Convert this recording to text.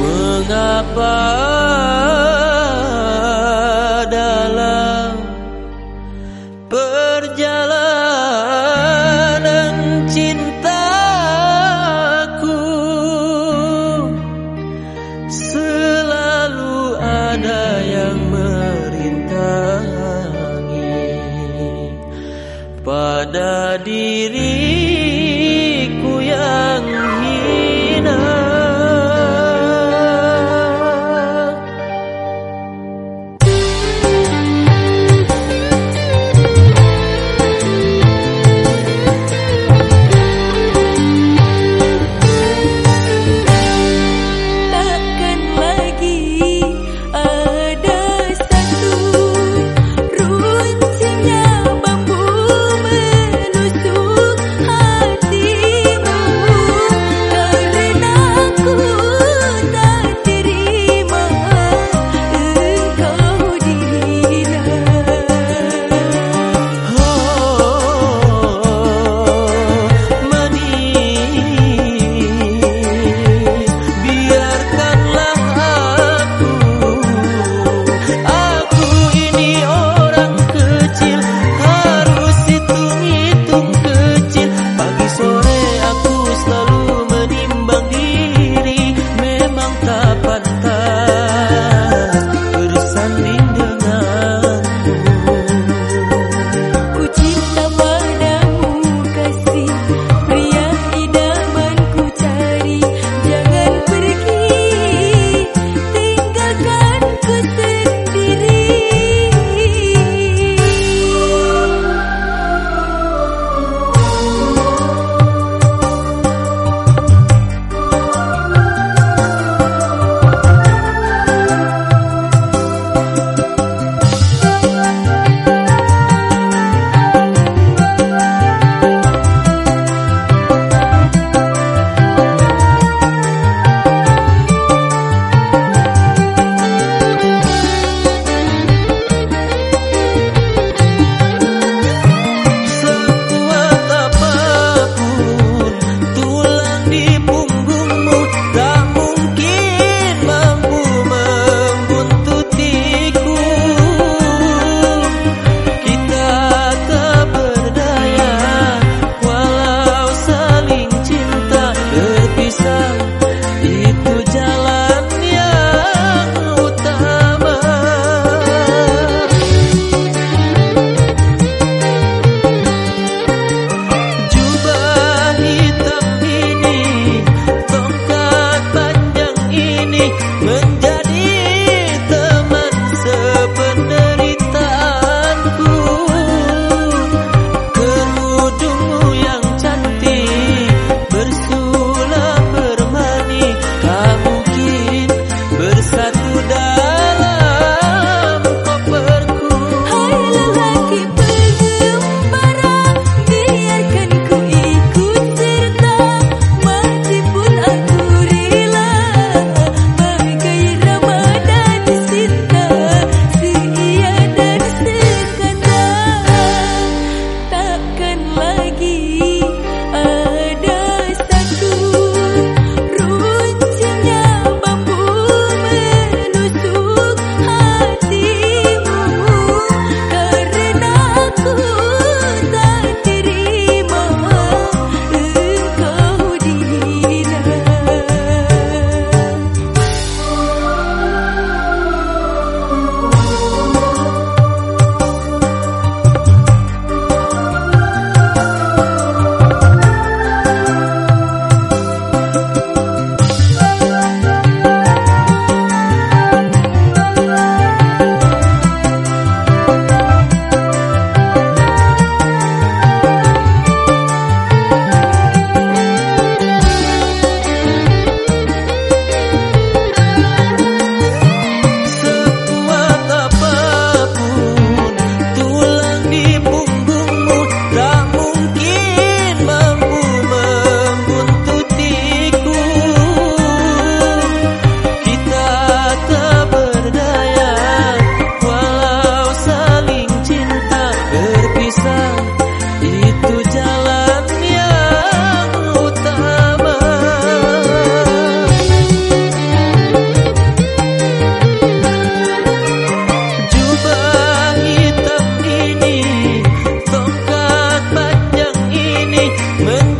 Mengapa pada diriku yang Men